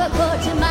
but put in my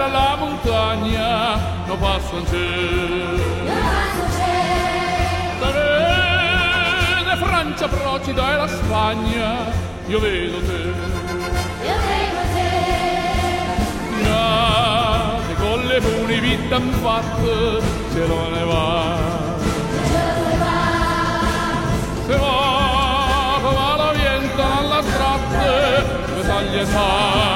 terra alla montagna, non passo in cielo. Vede Francia, Procida e la Spagna, io vedo te. Nate con le funi vita in fatto, se lo ne va. Se va come la vienta alla strada, mi taglia sa.